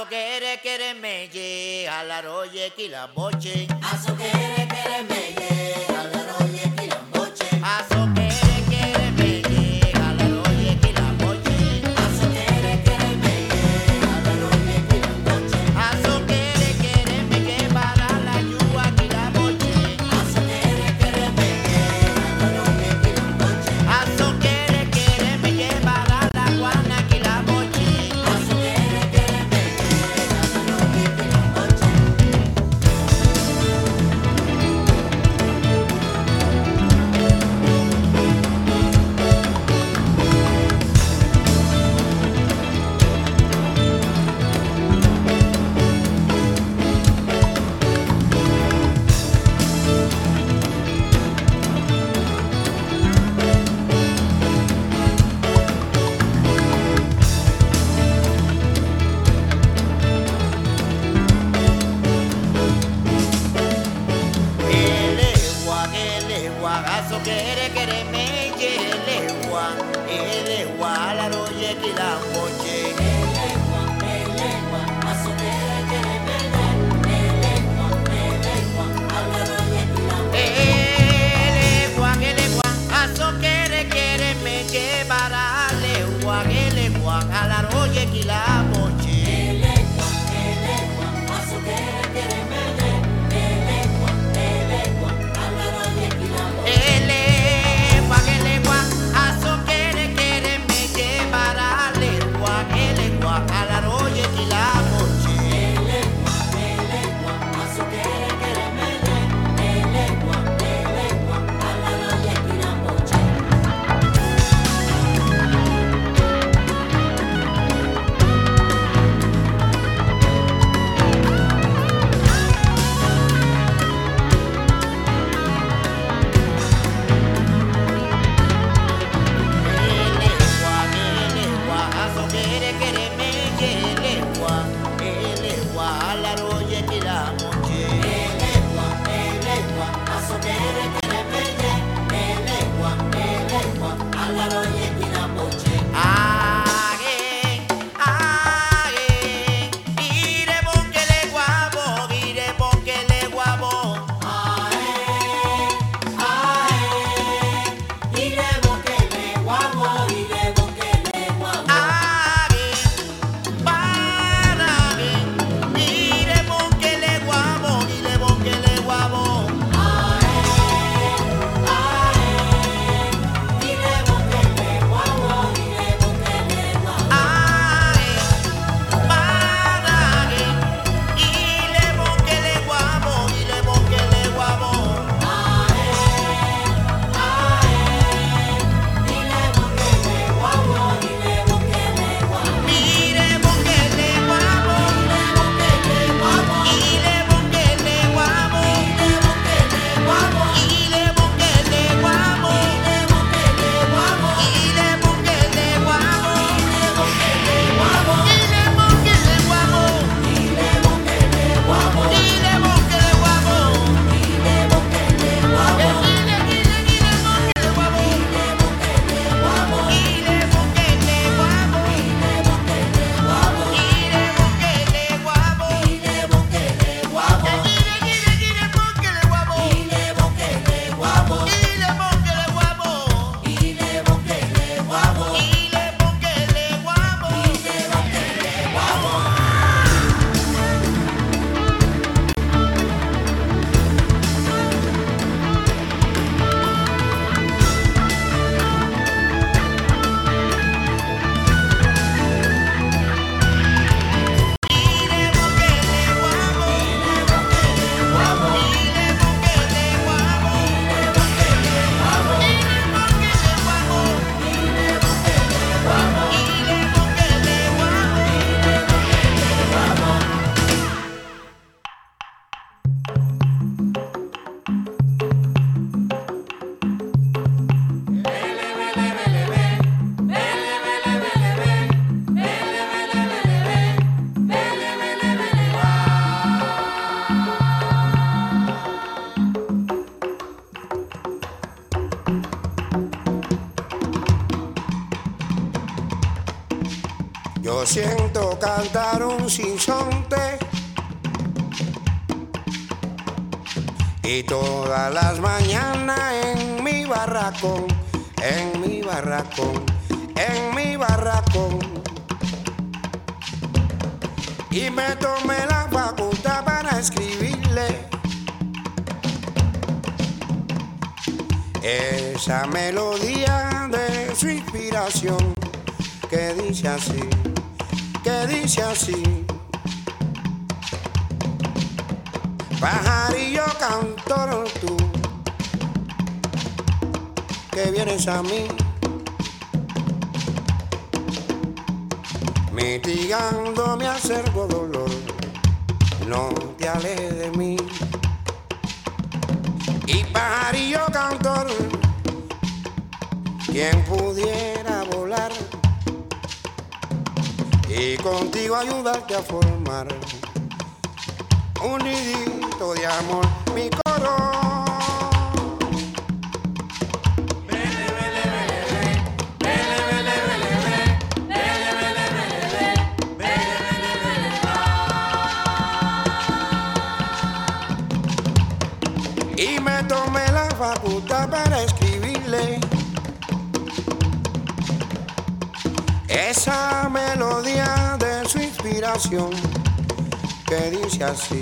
Aso kere kere meye, alaroye kilaboche. Aso kere kere meye. Yo siento cantar un sinsonte y todas las mañanas en mi barracón, en mi barracón, en mi barracón. Y me tomé la facultad para escribirle. Esa melodía de su inspiración que dice así, dice así. Pajarillo cantor tú, que vienes a mí, mitigando mi acervo dolor, no te alejes de mí. Y pajarillo cantor, quien pudiera y contigo ayudarte a formar un nidito de amor, mi coro. Esa melodía de su inspiración que dice así,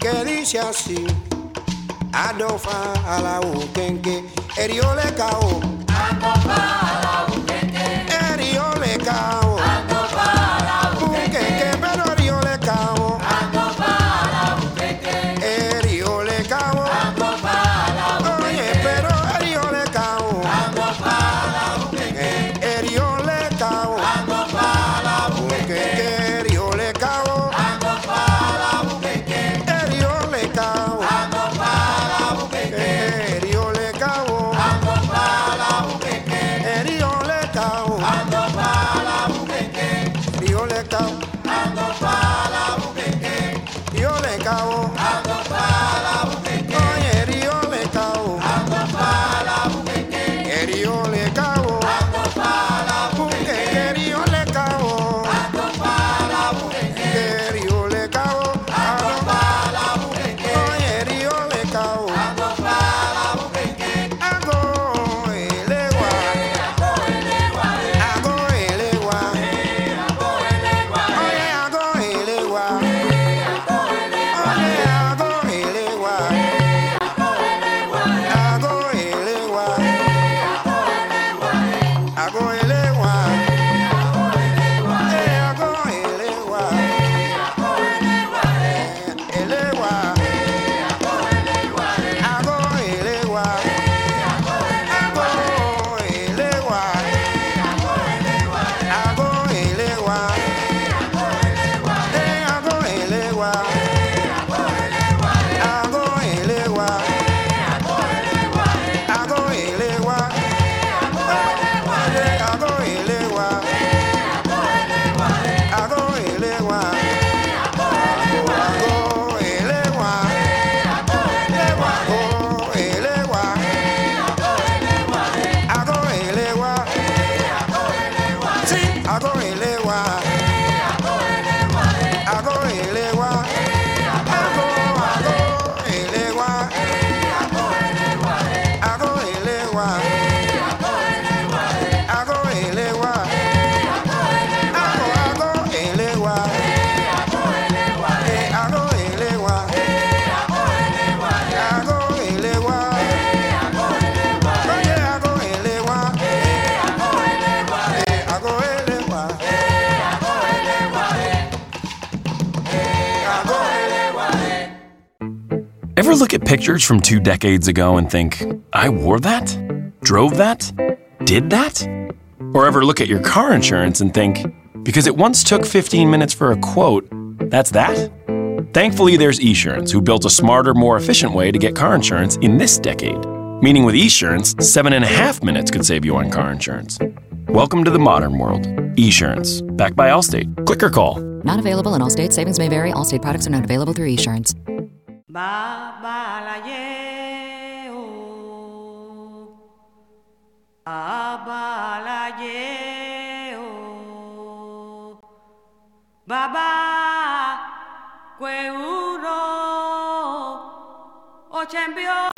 que dice así. Adofa a la ukenke, eriole cao. Eriole pictures from two decades ago and think, I wore that? Drove that? Did that? Or ever look at your car insurance and think, because it once took 15 minutes for a quote, that's that? Thankfully, there's Esurance, who built a smarter, more efficient way to get car insurance in this decade. Meaning with Esurance, seven and a half minutes could save you on car insurance. Welcome to the modern world. Esurance, backed by Allstate. Click or call. Not available in all states. Savings may vary. All state products are not available through Esurance. Baba la ye o, Baba, la ye o, Baba kweuro Cueuro, Ochembio.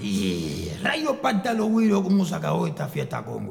Y rayo pantalón, cómo se acabó esta fiesta con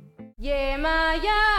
Yemaya hace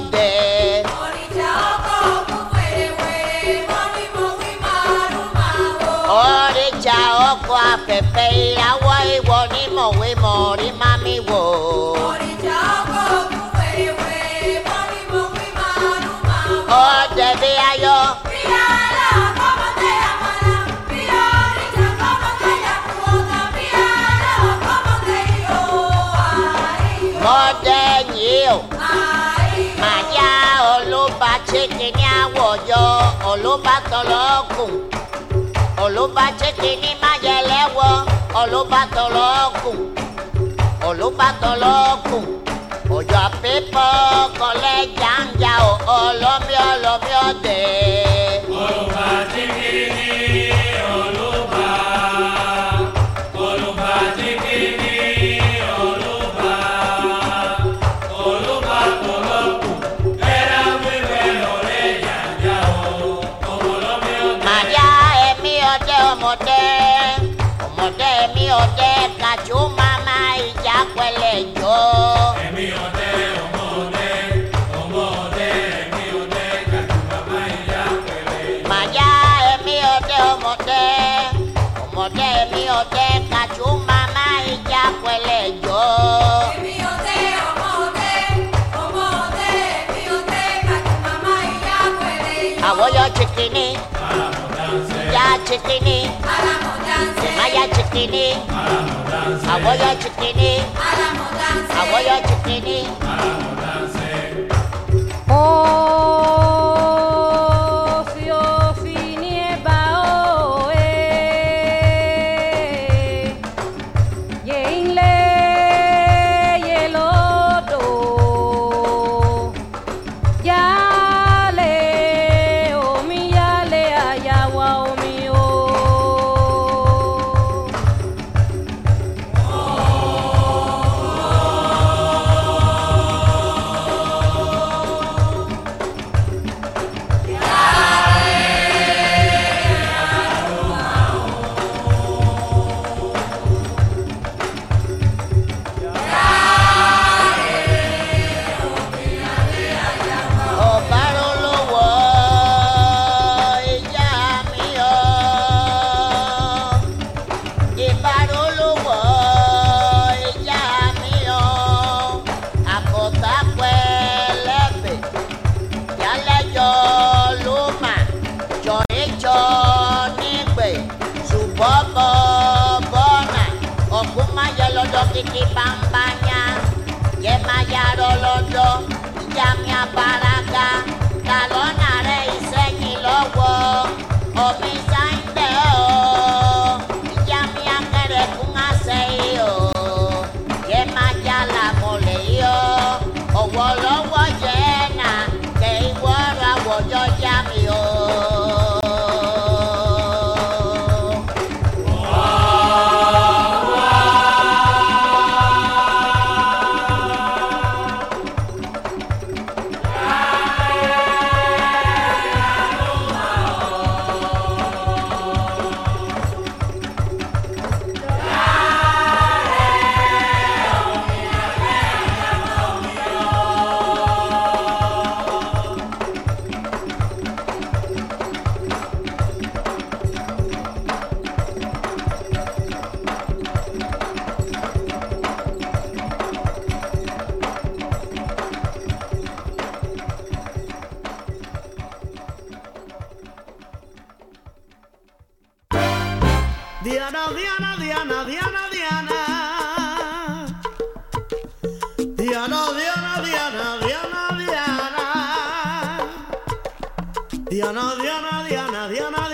day. ọjọ́ ọlọ́ba tọlọ́kùn. Ọlọ́ba cheke ní májẹlẹ́wọ́ ọlọ́ba tọlọ́kùn. Ọlọ́ba tọlọ́kùn. Ọjọ́ pípọ́ kọlẹ́ jàǹjà ọlọ́mí ọlọ́mí ọ̀dẹ́. chikini, maya chikini, awoya chikini, awoya chikini. Oh. Diana, Diana, Diana, Diana, Diana. Diana, Diana, Diana, Diana, Diana. Diana, Diana, Diana, Diana.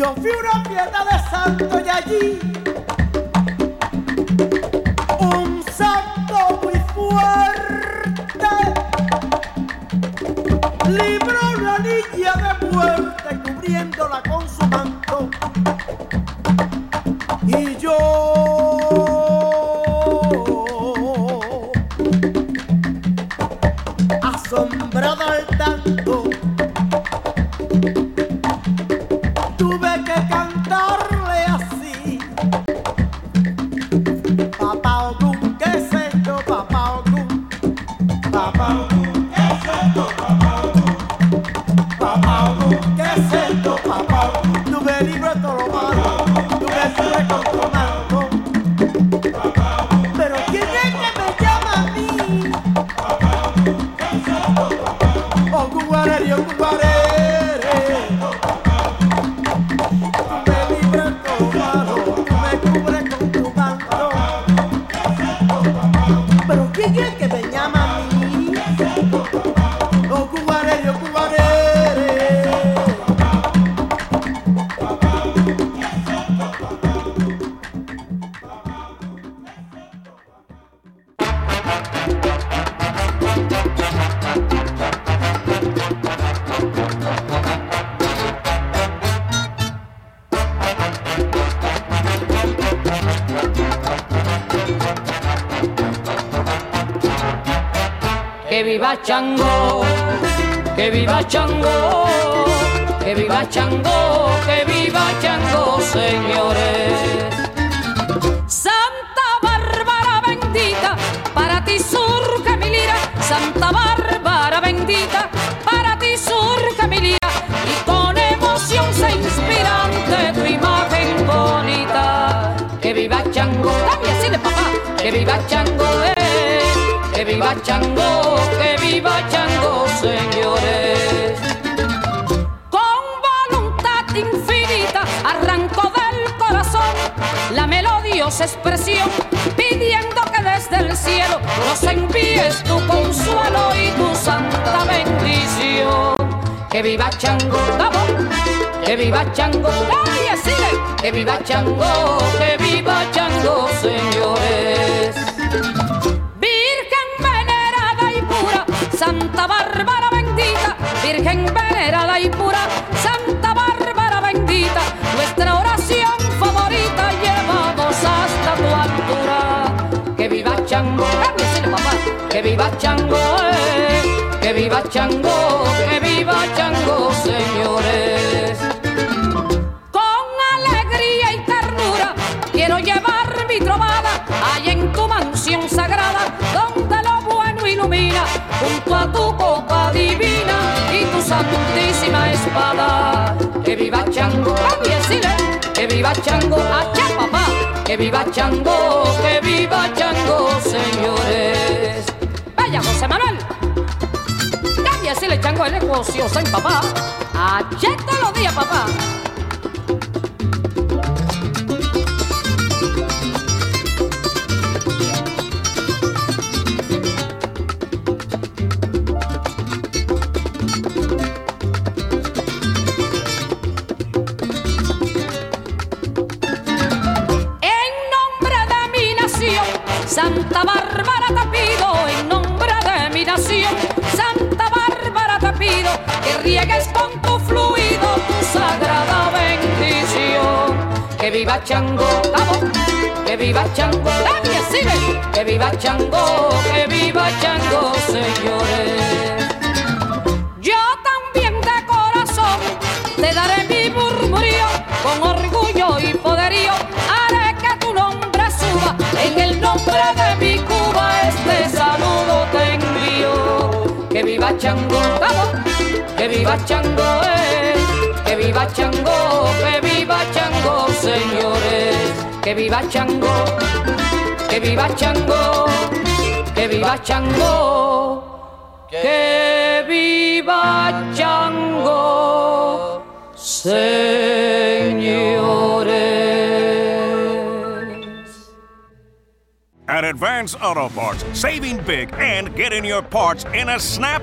Yo fui una fiesta de santo y allí un santo muy fuerte libró una niña de muerte cubriéndola con Chango, que viva Chango, que viva Chango, que viva Chango, señores. Santa Bárbara bendita, para ti surge mi lira. Santa Bárbara bendita, para ti surge mi lira. Y con emoción se inspira ante tu imagen bonita. Que viva Chango, dame así de papá, que viva Chango, eh. Viva Chango, que viva Chango, señores. Con voluntad infinita arrancó del corazón la melodiosa expresión, pidiendo que desde el cielo nos envíes tu consuelo y tu santa bendición. Que viva Chango, vamos, que viva Chango, nadie sigue, que viva Chango, que viva Chango, señores. Virgen venerada y pura, Santa Bárbara bendita, nuestra oración favorita llevamos hasta tu altura. Que viva Chango, papá, que viva Chango, eh, que viva Chango, que viva Chango, Chango, allá papá, que viva Chango, que viva Chango, señores. Vaya José Manuel. Cámbiasele Chango el negocio, San papá. Allá todos los días, papá. Que viva Chango, vamos, que viva Chango, nadie sigue, que viva Chango, que viva Chango, señores. Yo también de corazón te daré mi murmurío con orgullo y poderío. Haré que tu nombre suba en el nombre de mi Cuba. Este saludo te envío. Que viva Chango, vamos, que viva Chango, eh. Que viva Chango, que viva Chango, señores. Que viva Chango, que viva Chango, que viva Chango, que viva Chango, señores. At Advance Auto Parts, saving big and getting your parts in a snap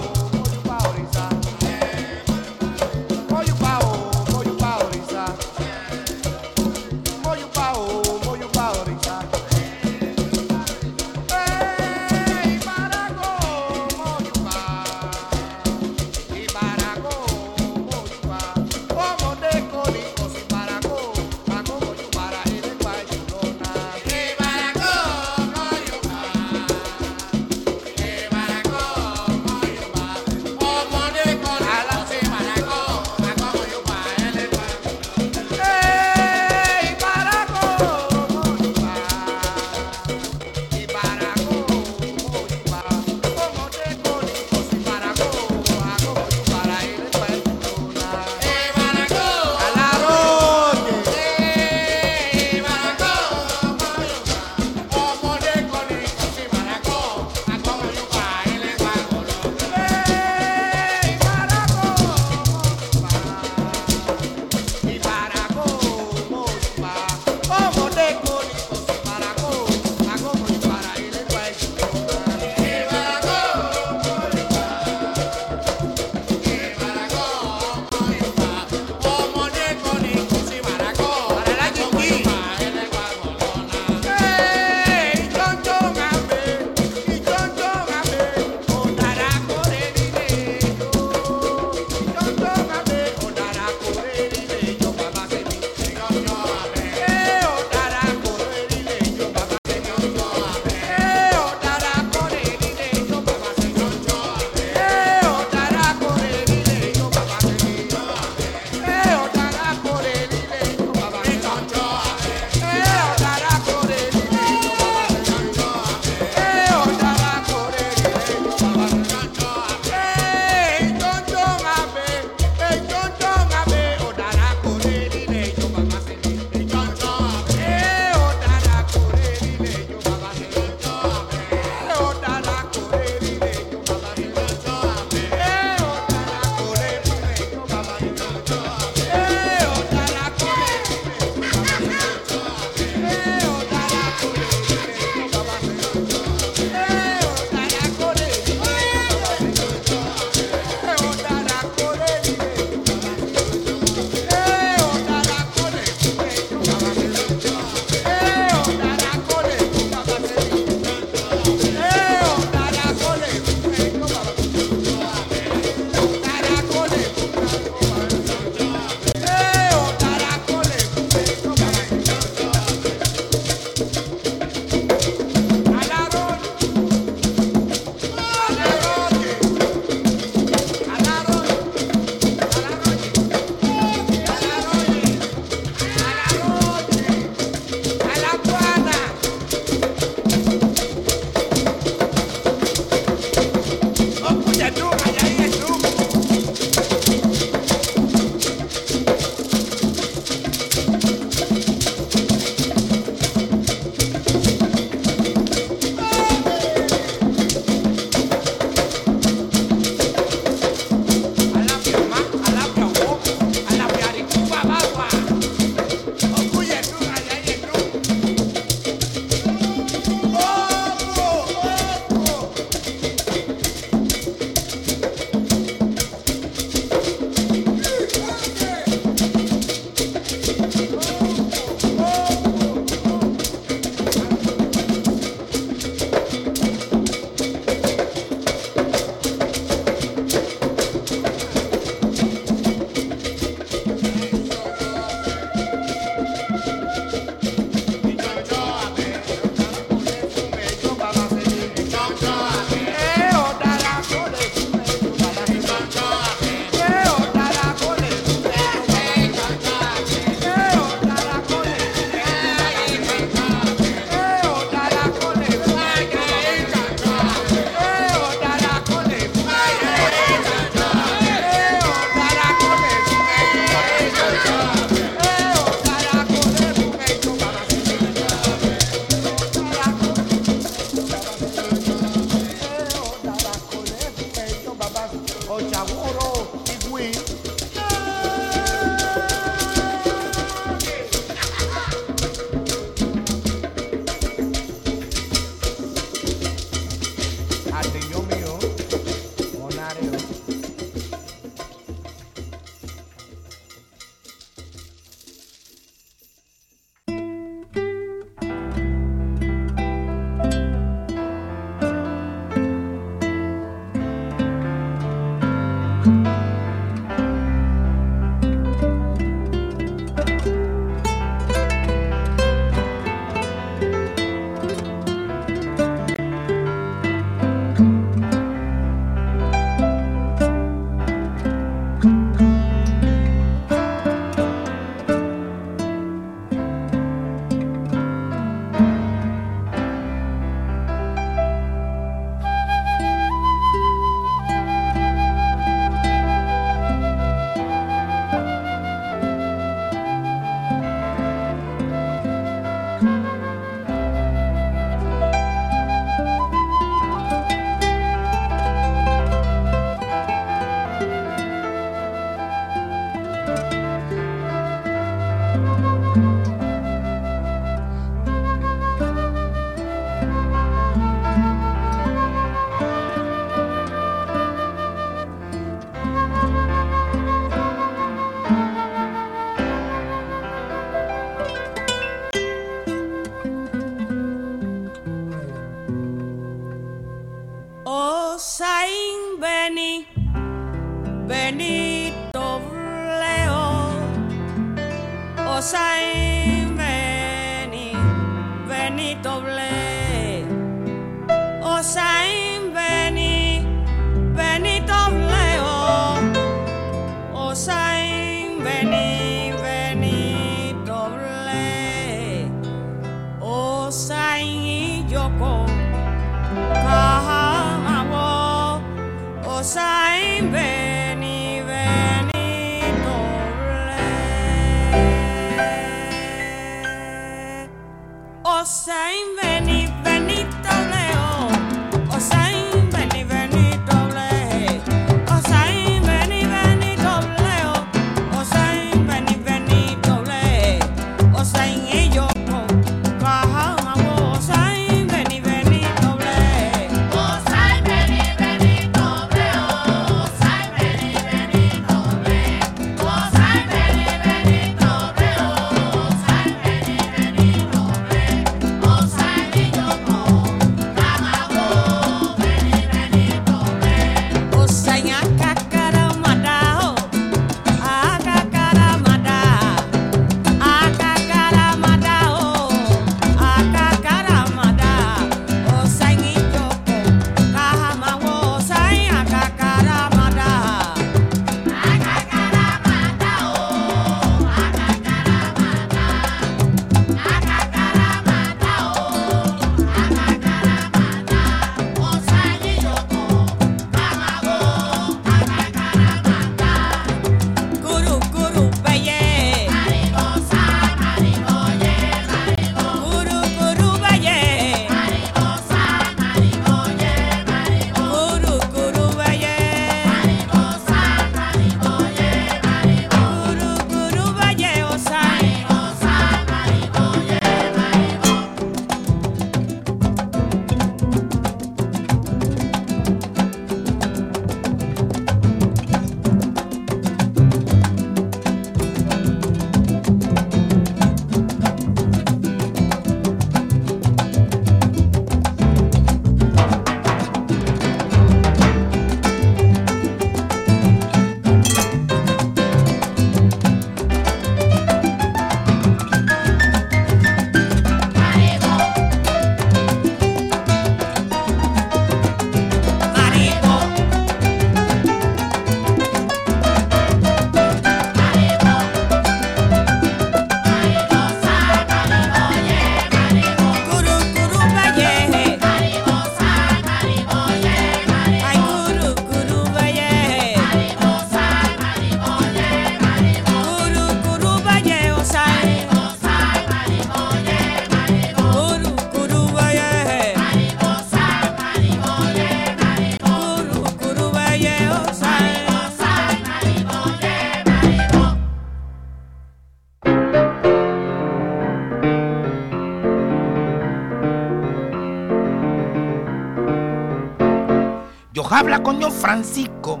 Yo habla con John Francisco.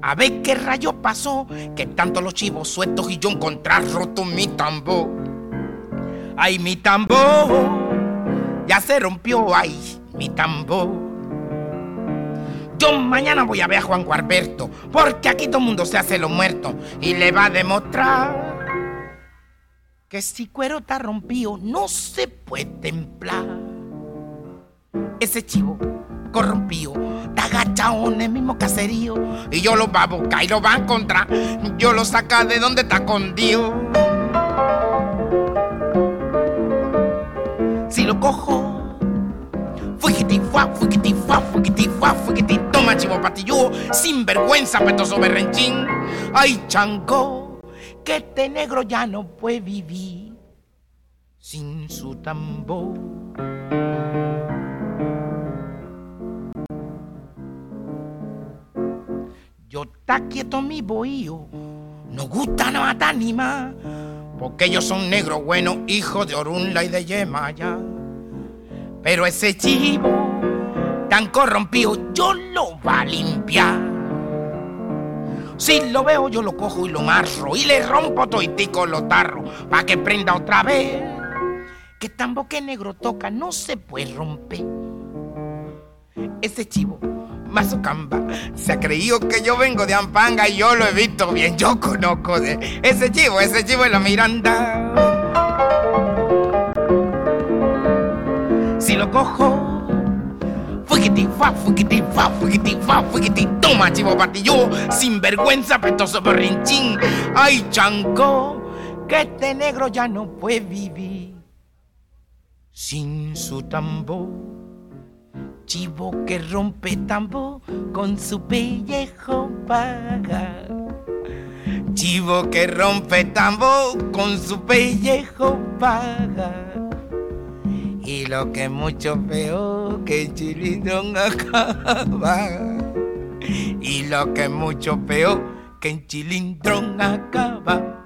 A ver qué rayo pasó, que tanto los chivos sueltos y yo encontrar roto mi tambor. Ay, mi tambor, ya se rompió, ay, mi tambor. Yo mañana voy a ver a Juan Gualberto, porque aquí todo el mundo se hace lo muerto y le va a demostrar que si cuero está rompido no se puede templar. Ese chivo corrompido está agachado en el mismo caserío y yo lo va a buscar y lo va a encontrar. Yo lo saca de donde está escondido. Si lo cojo, fuá, fuigiti fuá, fuigiti, toma chivo patilludo, sin vergüenza, petoso berrenchín. Ay, chango, que este negro ya no puede vivir sin su tambor. Yo está quieto mi bohío, no gusta no matar ni más, porque ellos son negros buenos, hijos de Orunla y de Yemaya. Pero ese chivo tan corrompido, yo lo va a limpiar. Si lo veo, yo lo cojo y lo marro y le rompo toitico los tarros pa' que prenda otra vez. Que tambo que negro toca no se puede romper. Ese chivo, Se ha creído que yo vengo de Ampanga y yo lo he visto bien. Yo conozco de ese chivo, ese chivo es la Miranda. Si lo cojo, Fuquiti, fa, fuquiti, fa, fuquiti, fa, fuquiti, toma chivo patillo, sin vergüenza, petoso berrinchín. Ay, chanco, que este negro ya no puede vivir sin su tambor. Chivo que rompe tambor con su pellejo paga. Chivo que rompe tambor con su pellejo paga. Y lo que mucho peor que chilindrón acaba. Y lo que es mucho peor que el chilindrón acaba.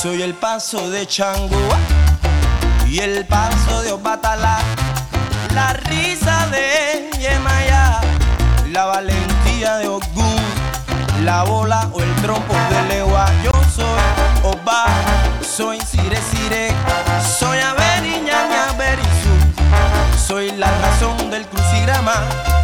Soy el paso de Chango y el paso de Obatalá, la risa de Yemaya, la valentía de Ogún la bola o el trompo de legua. Yo soy Oba, soy Sire Sire, soy Averiñaña Berizú, soy la razón del crucigrama